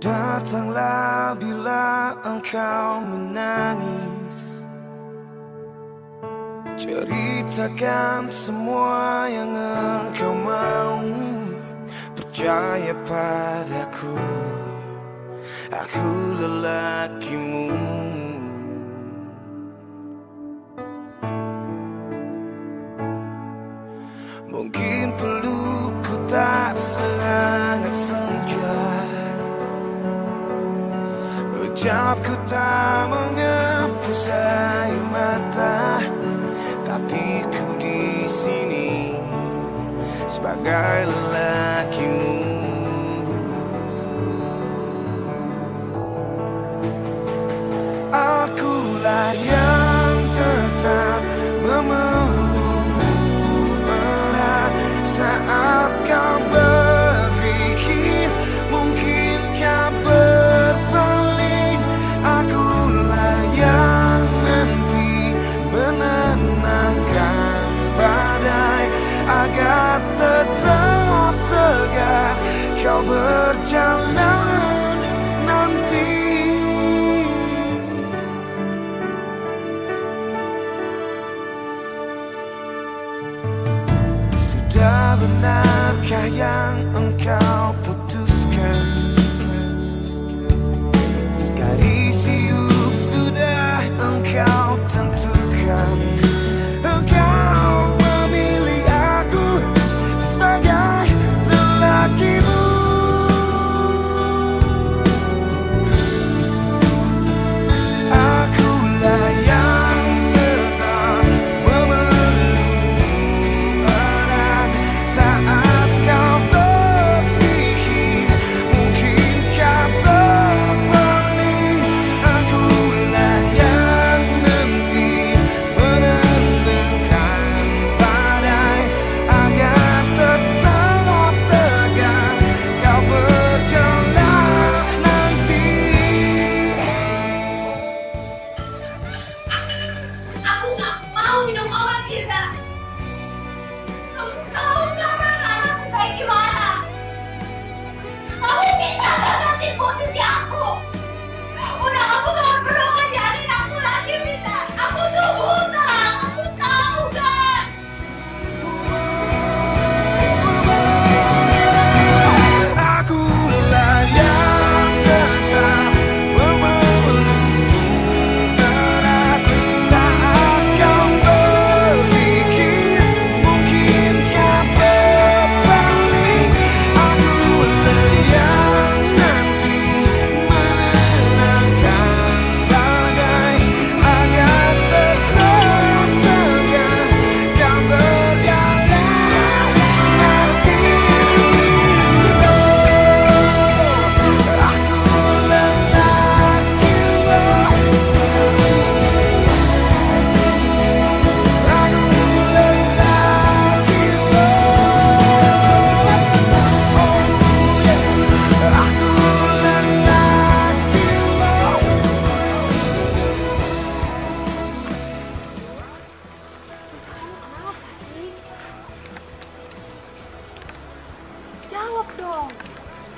Datanglah bila engkau menangis. Ceritakan semua yang engkau mau. Percaya padaku. Aku lelakimu. Mungkin perlu ku tak sengaja Ucapku tak menghapus air mata Tapi ku di sini Sebagai lelakimu Akulah yang tetap memelukmu erat saat berjalan nanti. Sudah benarkah yang engkau putuskan? Dari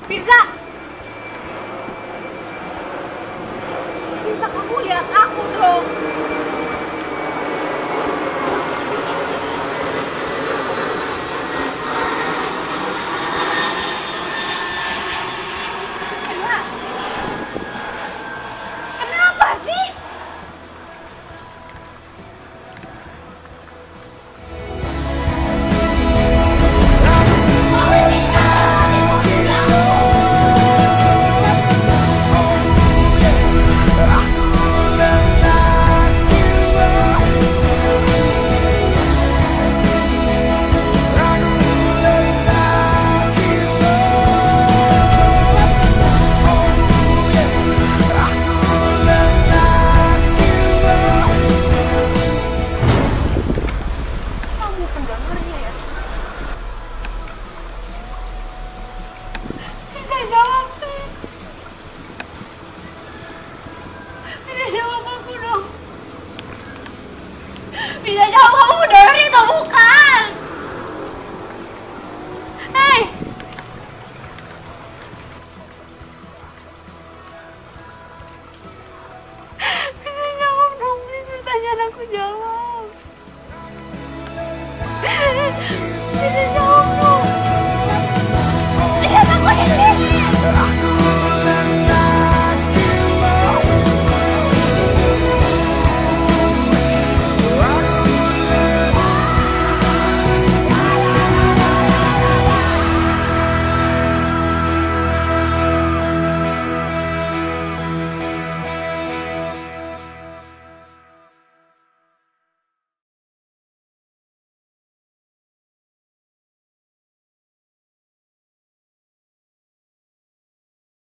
Pizza. Pizza kamu lihat aku dong. 比人家